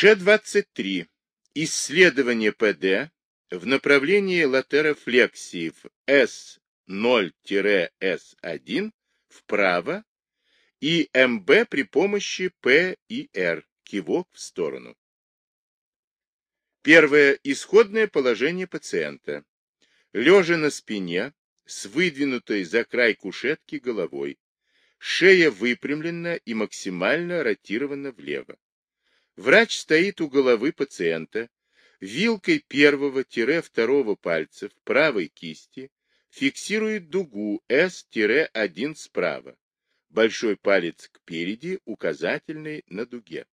Ш-23. Исследование ПД в направлении латерофлексии в S0-S1 вправо и МБ при помощи П и Р, кивок в сторону. Первое. Исходное положение пациента. Лежа на спине, с выдвинутой за край кушетки головой, шея выпрямлена и максимально ротирована влево. Врач стоит у головы пациента, вилкой первого-второго пальцев правой кисти фиксирует дугу S-1 справа, большой палец кпереди, указательный на дуге.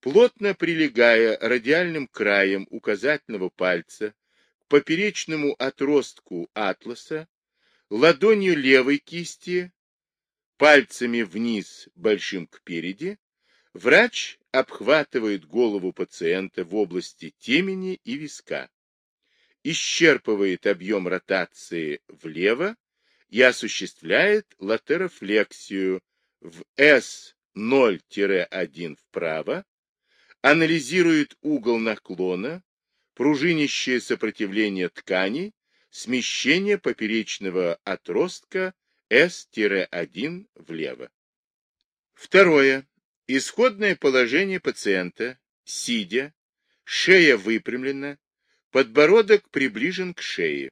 Плотно прилегая радиальным краем указательного пальца к поперечному отростку атласа, ладонью левой кисти, пальцами вниз большим кпереди, врач обхватывает голову пациента в области темени и виска, исчерпывает объем ротации влево и осуществляет латерофлексию в S0-1 вправо, анализирует угол наклона, пружинящее сопротивление тканей, смещение поперечного отростка S-1 влево. Второе. Исходное положение пациента, сидя, шея выпрямлена, подбородок приближен к шее.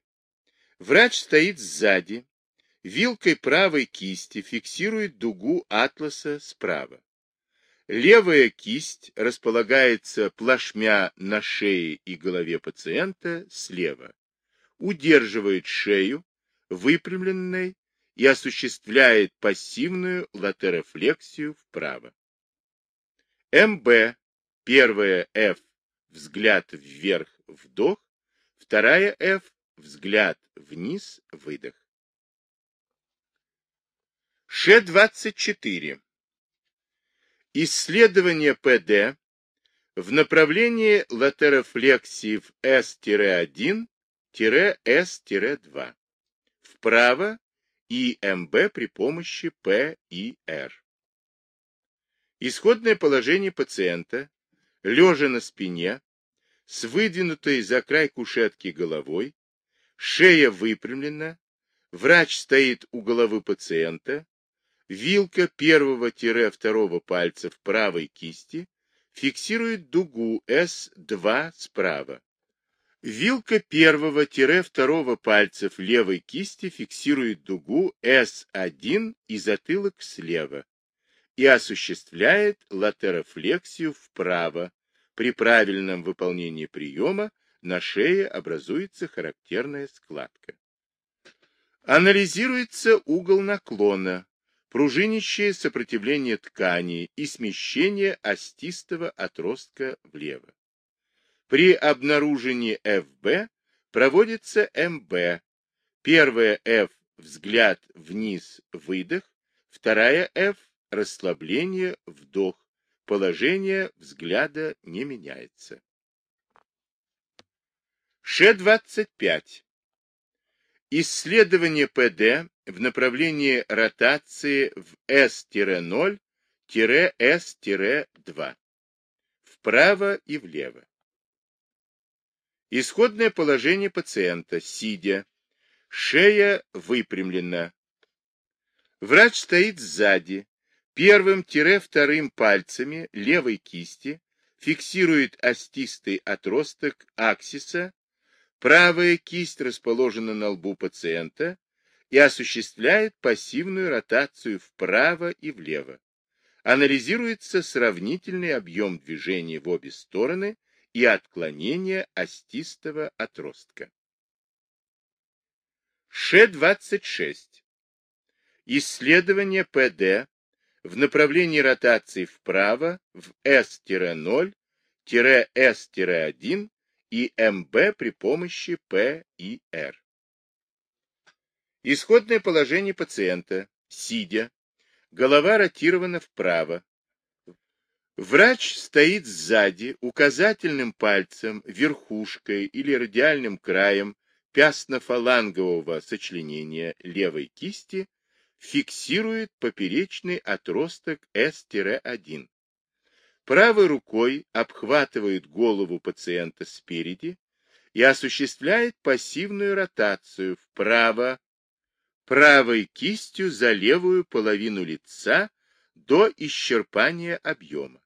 Врач стоит сзади, вилкой правой кисти фиксирует дугу атласа справа. Левая кисть располагается плашмя на шее и голове пациента слева, удерживает шею, выпрямленной и осуществляет пассивную латерофлексию вправо. МБ. Первая F. Взгляд вверх, вдох. Вторая F. Взгляд вниз, выдох. Ш-24. Исследование ПД в направлении латерофлексии в S-1-S-2. Вправо и МБ при помощи П и Р. Исходное положение пациента, лежа на спине, с выдвинутой за край кушетки головой, шея выпрямлена, врач стоит у головы пациента, вилка первого-второго пальцев правой кисти фиксирует дугу S2 справа. Вилка первого-второго пальцев левой кисти фиксирует дугу S1 и затылок слева и осуществляет латерофлексию вправо. При правильном выполнении приема на шее образуется характерная складка. Анализируется угол наклона, пружинящее сопротивление ткани и смещение остистого отростка влево. При обнаружении ФБ проводится МБ. Первая F – взгляд вниз, выдох. Вторая F расслабление, вдох. Положение взгляда не меняется. Ш-25. Исследование ПД в направлении ротации в S-0-S-2. Вправо и влево. Исходное положение пациента, сидя, шея выпрямлена. Врач стоит сзади, Первым-вторым пальцами левой кисти фиксирует остистый отросток аксиса, правая кисть расположена на лбу пациента и осуществляет пассивную ротацию вправо и влево. Анализируется сравнительный объем движения в обе стороны и отклонение остистого отростка. Ш-26. Исследование ПД в направлении ротации вправо в S-0-S-1 и МБ при помощи П и Р. Исходное положение пациента, сидя, голова ротирована вправо. Врач стоит сзади указательным пальцем, верхушкой или радиальным краем пястно-фалангового сочленения левой кисти фиксирует поперечный отросток S-1. правой рукой обхватывает голову пациента спереди и осуществляет пассивную ротацию вправо, правой кистью за левую половину лица до исчерпания объема,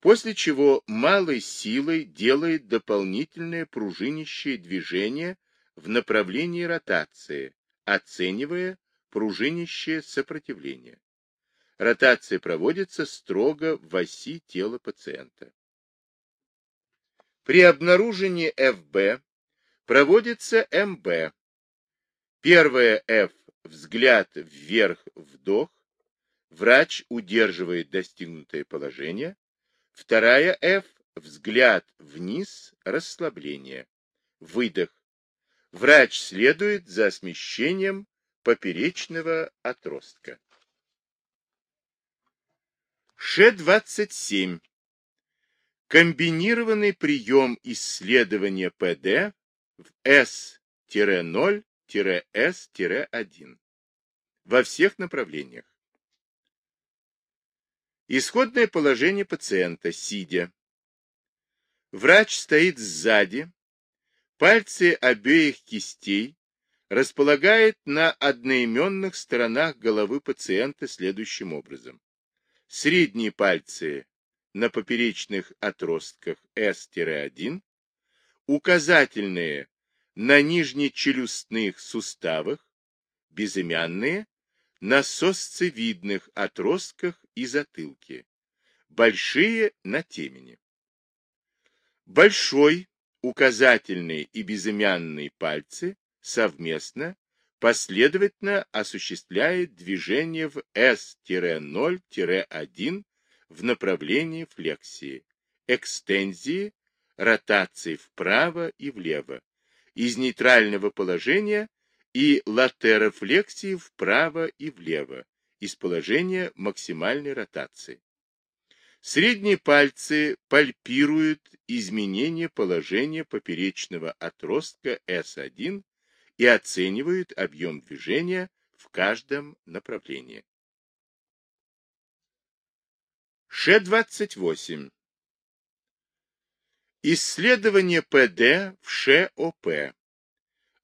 после чего малой силой делает дополнительное пружинящее движение в направлении ротации, оценивая пружинящее сопротивление. Ротация проводится строго в оси тела пациента. При обнаружении ФБ проводится МБ. Первая F – взгляд вверх, вдох. Врач удерживает достигнутое положение. Вторая F – взгляд вниз, расслабление. Выдох. Врач следует за смещением поперечного отростка. Ш-27. Комбинированный прием исследования ПД в S-0-S-1 во всех направлениях. Исходное положение пациента, сидя. Врач стоит сзади, пальцы обеих кистей располагает на одноименных сторонах головы пациента следующим образом. Средние пальцы на поперечных отростках S-1, указательные на нижнечелюстных суставах, безымянные на сосцевидных отростках и затылке, большие на темени. Большой, указательный и безымянный пальцы совместно последовательно осуществляет движение в S-0-1 в направлении флексии, экстензии, ротации вправо и влево, из нейтрального положения и латерофлексии вправо и влево, из положения максимальной ротации. Средние пальцы пальпируют изменение положения поперечного отростка S1 и оценивают объем движения в каждом направлении. Ш-28. Исследование ПД в ШОП.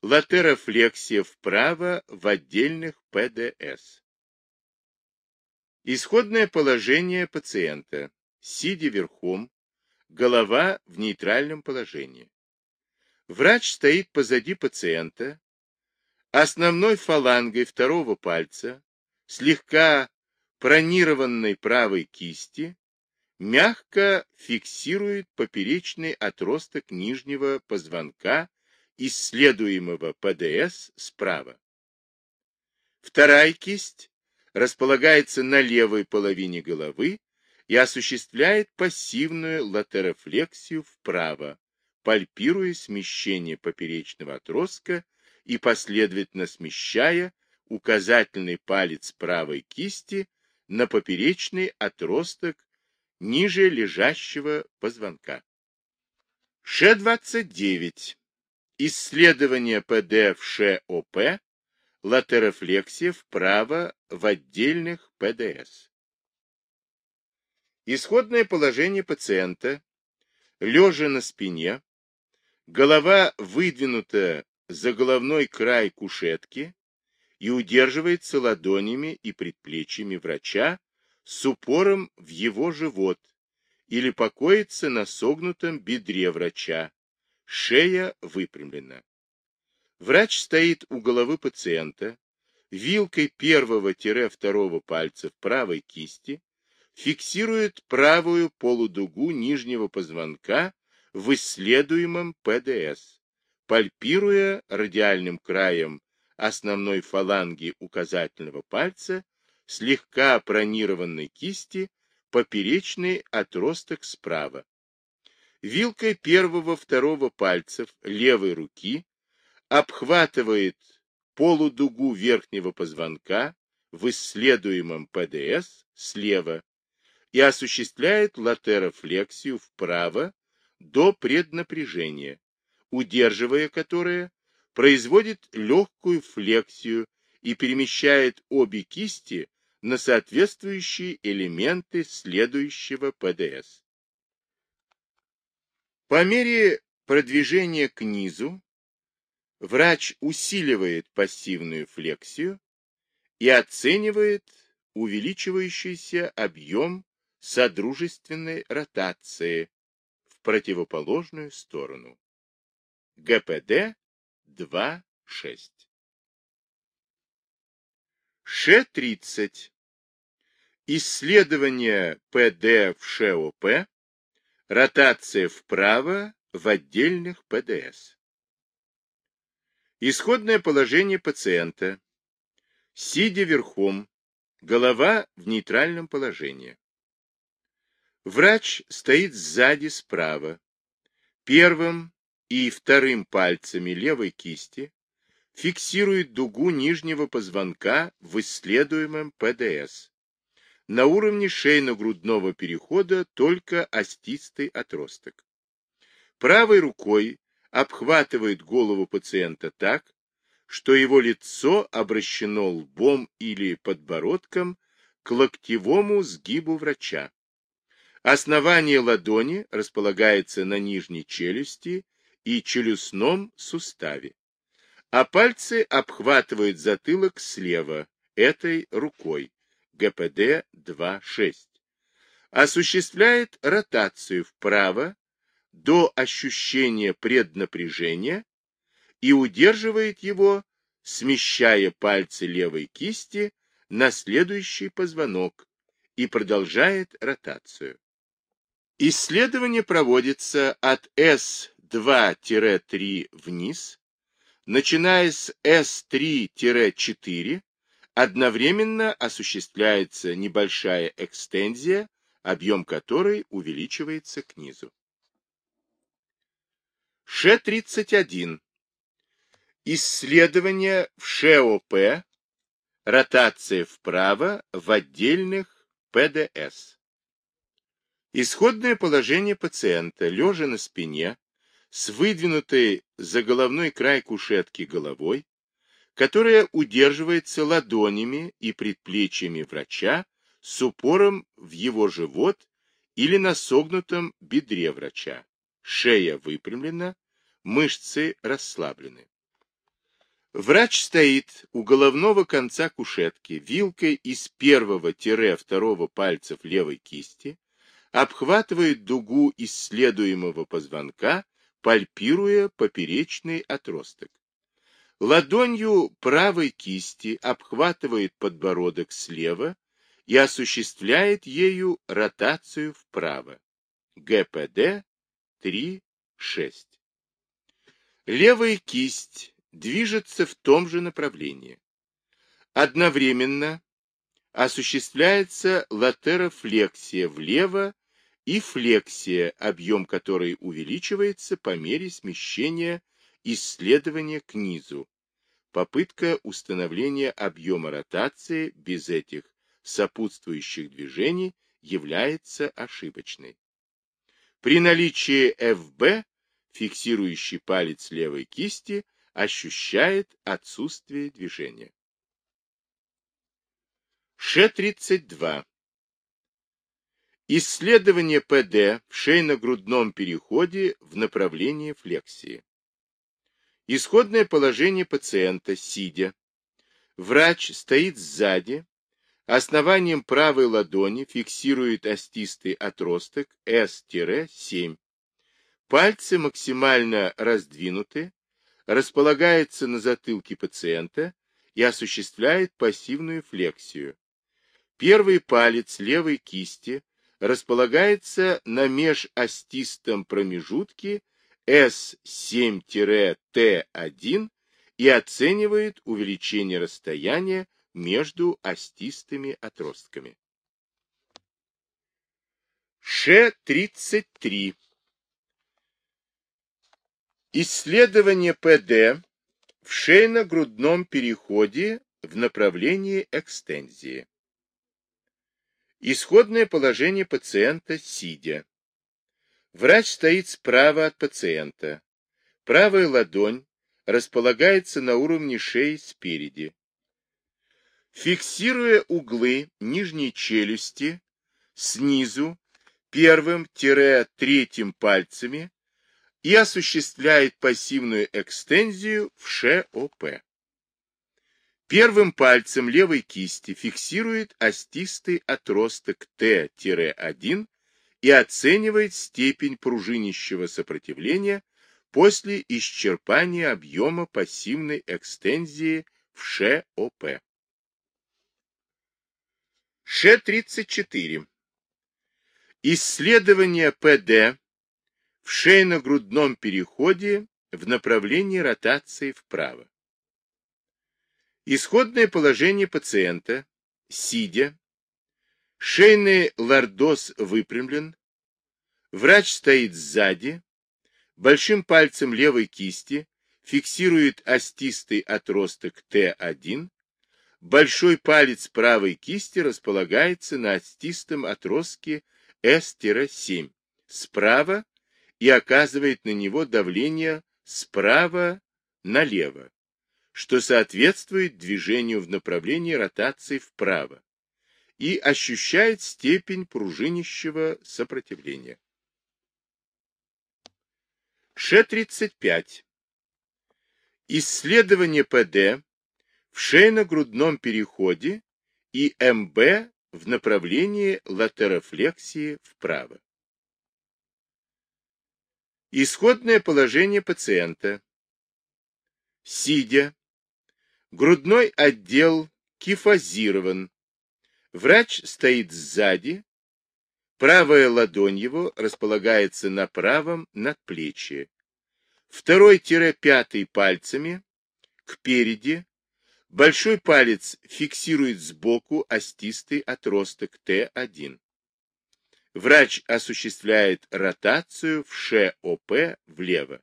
Латерофлексия вправо в отдельных ПДС. Исходное положение пациента. Сидя верхом, голова в нейтральном положении. Врач стоит позади пациента, основной фалангой второго пальца, слегка пронированной правой кисти, мягко фиксирует поперечный отросток нижнего позвонка исследуемого ПДС справа. Вторая кисть располагается на левой половине головы и осуществляет пассивную латерофлексию вправо, пальпируя смещение поперечного отростка и последовательно смещая указательный палец правой кисти на поперечный отросток ниже лежащего позвонка. Ш-29. Исследование ПД в ШОП, латерофлексия вправо в отдельных ПДС. Исходное положение пациента, лежа на спине, Голова выдвинута за головной край кушетки и удерживается ладонями и предплечьями врача с упором в его живот или покоится на согнутом бедре врача, шея выпрямлена. Врач стоит у головы пациента, вилкой первого-второго пальца в правой кисти, фиксирует правую полудугу нижнего позвонка в исследуемом ПДС, пальпируя радиальным краем основной фаланги указательного пальца, слегка пронированной кисти, поперечный отросток справа. Вилкой первого-второго пальцев левой руки обхватывает полудугу верхнего позвонка в исследуемом ПДС слева и осуществляет латерофлексию вправо до преднапряжения, удерживая которое, производит легкую флексию и перемещает обе кисти на соответствующие элементы следующего ПДС. По мере продвижения к низу врач усиливает пассивную флексию и оценивает увеличивающийся объем содружественной ротации противоположную сторону. ГПД 2.6. Ш-30. Исследование ПД в ШОП, ротация вправо в отдельных ПДС. Исходное положение пациента. Сидя верхом, голова в нейтральном положении. Врач стоит сзади справа. Первым и вторым пальцами левой кисти фиксирует дугу нижнего позвонка в исследуемом ПДС. На уровне шейно-грудного перехода только остистый отросток. Правой рукой обхватывает голову пациента так, что его лицо обращено лбом или подбородком к локтевому сгибу врача. Основание ладони располагается на нижней челюсти и челюстном суставе, а пальцы обхватывают затылок слева, этой рукой, ГПД 2.6. Осуществляет ротацию вправо до ощущения преднапряжения и удерживает его, смещая пальцы левой кисти на следующий позвонок и продолжает ротацию. Исследование проводится от S2-3 вниз, начиная с S3-4, одновременно осуществляется небольшая экстензия, объем которой увеличивается к низу. Ш-31. Исследование в ШОП, ротация вправо в отдельных ПДС. Исходное положение пациента, лежа на спине, с выдвинутой за головной край кушетки головой, которая удерживается ладонями и предплечьями врача с упором в его живот или на согнутом бедре врача шея выпрямлена, мышцы расслаблены. Врач стоит у головного конца кушетки, вилкой из первого-второго пальцев левой кисти, обхватывает дугу исследуемого позвонка, пальпируя поперечный отросток. Ладонью правой кисти обхватывает подбородок слева и осуществляет ею ротацию вправо. ГПД 3, 6. Левая кисть движется в том же направлении. Одновременно осуществляется латерофлексия влево и флексия, объем которой увеличивается по мере смещения исследования к низу. Попытка установления объема ротации без этих сопутствующих движений является ошибочной. При наличии ФБ фиксирующий палец левой кисти ощущает отсутствие движения. Ш-32. Исследование ПД в шейно-грудном переходе в направлении флексии. Исходное положение пациента, сидя. Врач стоит сзади, Основанием правой ладони фиксирует остистый отросток S-7. Пальцы максимально раздвинуты, располагаются на затылке пациента и осуществляет пассивную флексию. Первый палец левой кисти располагается на межостистом промежутке S7-T1 и оценивает увеличение расстояния между остистыми отростками. Ш-33. Исследование ПД в шейно-грудном переходе в направлении экстензии. Исходное положение пациента сидя. Врач стоит справа от пациента. Правая ладонь располагается на уровне шеи спереди. Фиксируя углы нижней челюсти снизу первым-третьим пальцами, и осуществляет пассивную экстензию в ШОП. Первым пальцем левой кисти фиксирует остистый отросток Т-1 и оценивает степень пружинищего сопротивления после исчерпания объема пассивной экстензии в ШОП. Ш-34. Исследование ПД в шейно-грудном переходе в направлении ротации вправо. Исходное положение пациента, сидя, шейный лордоз выпрямлен, врач стоит сзади, большим пальцем левой кисти фиксирует остистый отросток Т1, большой палец правой кисти располагается на остистом отростке S-7 справа и оказывает на него давление справа налево, что соответствует движению в направлении ротации вправо и ощущает степень пружинищего сопротивления. Ш-35. Исследование ПД в шейно-грудном переходе и МБ в направлении латерофлексии вправо. Исходное положение пациента. Сидя. Грудной отдел кифозирован. Врач стоит сзади. Правая ладонь его располагается на правом надплечье. Второй-пятый пальцами кпереди. Большой палец фиксирует сбоку остистый отросток Т1. Врач осуществляет ротацию в ШОП влево,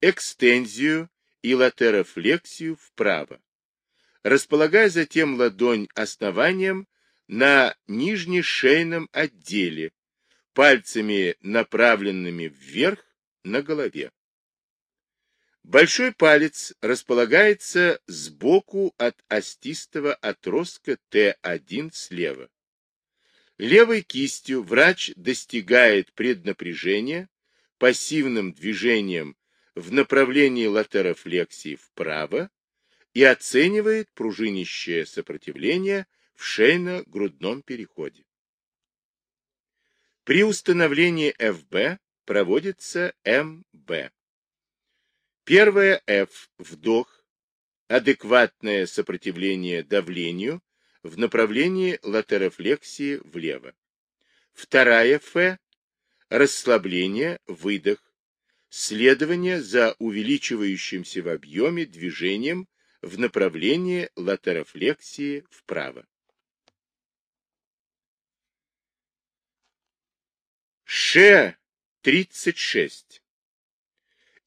экстензию и латерофлексию вправо, располагая затем ладонь основанием на нижнешейном отделе, пальцами направленными вверх на голове. Большой палец располагается сбоку от остистого отростка Т1 слева. Левой кистью врач достигает преднапряжения пассивным движением в направлении латерофлексии вправо и оценивает пружинищее сопротивление в шейно-грудном переходе. При установлении ФБ проводится МБ. Первое F – вдох, адекватное сопротивление давлению в направлении латерофлексии влево. Вторая Ф – расслабление, выдох, следование за увеличивающимся в объеме движением в направлении латерофлексии вправо. Ш-36.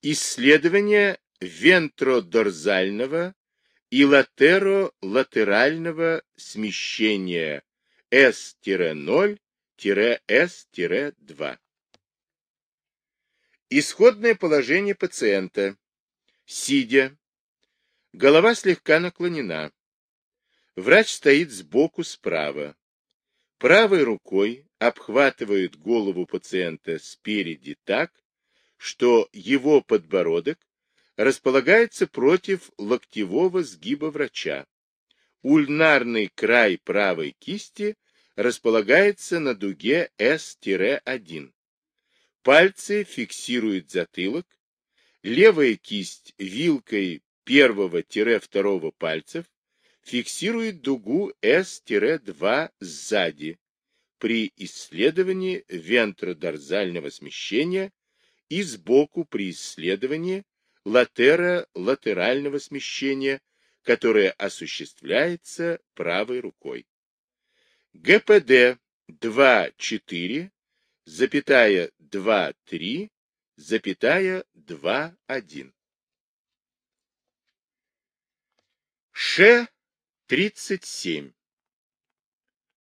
Исследование вентродорзального и латеро-латерального смещения S-0-S-2. Исходное положение пациента. Сидя. Голова слегка наклонена. Врач стоит сбоку справа. Правой рукой обхватывает голову пациента спереди так, что его подбородок располагается против локтевого сгиба врача. Ульнарный край правой кисти располагается на дуге S-1. Пальцы фиксируют затылок. Левая кисть вилкой первого-второго пальцев фиксирует дугу S-2 сзади при исследовании вентродорзального смещения и сбоку при исследовании латера-латерального смещения, которое осуществляется правой рукой. ГПД 2,4, запятая 2,3, запятая 2,1. Ш-37.